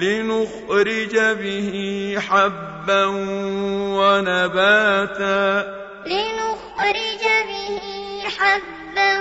لنخرج به حبا ونباتا. لنخرج به حبا